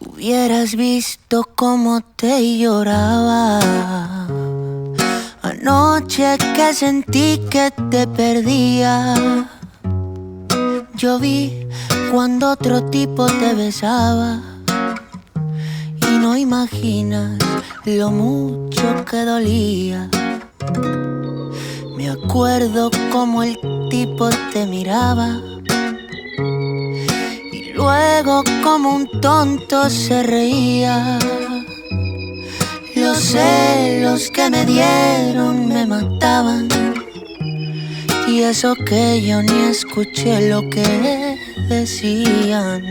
Hubieras visto cómo te lloraba. Anoche que sentí que te perdía. Yo vi cuando otro tipo te besaba. Y no imaginas lo mucho que dolía. Me acuerdo como el tipo te miraba Como un tonto se reía. Los celos que me dieron me mataban. Y eso que yo ni escuché lo que decían.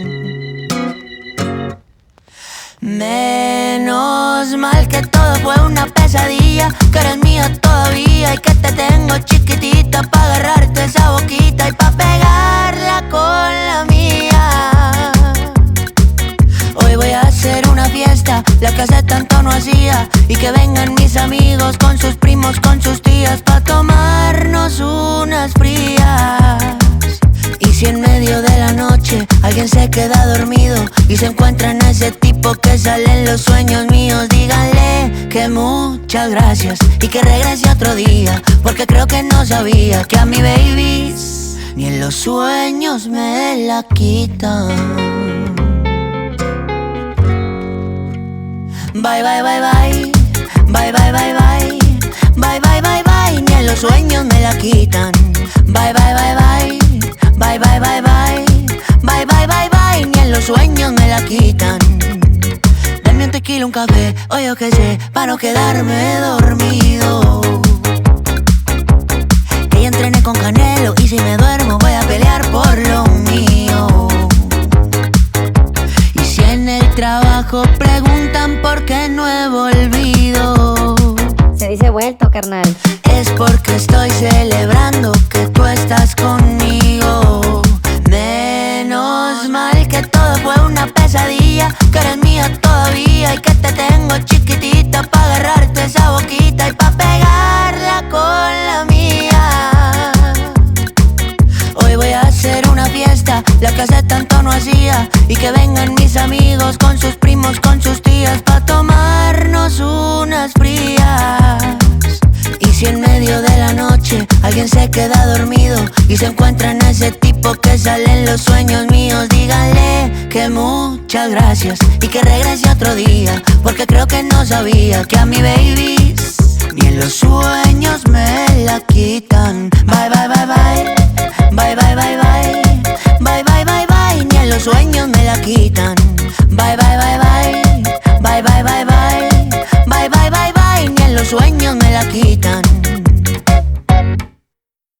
Menos mal que todo fue una pesadilla, que eres mía todavía y que te tengo chiquitita la que hace tanto no hacía. Y que vengan mis amigos con sus primos, con sus tías, pa' tomarnos unas frías. Y si en medio de la noche alguien se queda dormido y se encuentra en ese tipo que sale en los sueños míos, díganle que muchas gracias y que regrese otro día, porque creo que no sabía que a mi baby ni en los sueños me la quitan. Bye, bye, bye, bye. Bye, bye, bye, bye. Bye, bye, bye, bye. Ni en los sueños me la quitan. Bye, bye, bye, bye. Bye, bye, bye, bye. Bye, bye, bye, bye. Ni en los sueños me la quitan. Dame un tequila, un café, o yo qué sé, para no quedarme dormido. Preguntan por qué no he volvido. Se dice vuelto, carnal. Y que vengan mis amigos con sus primos, con sus tías, pa' tomarnos unas frías. Y si en medio de la noche alguien se queda dormido y se encuentra en ese tipo que sale en los sueños míos, díganle que muchas gracias y que regrese otro día, porque creo que no sabía que a mi baby ni en los sueños me los sueños me la quitan. Bye, bye, bye, bye. Bye, bye, bye, bye. Bye, bye, bye, bye. Ni en los sueños me la quitan.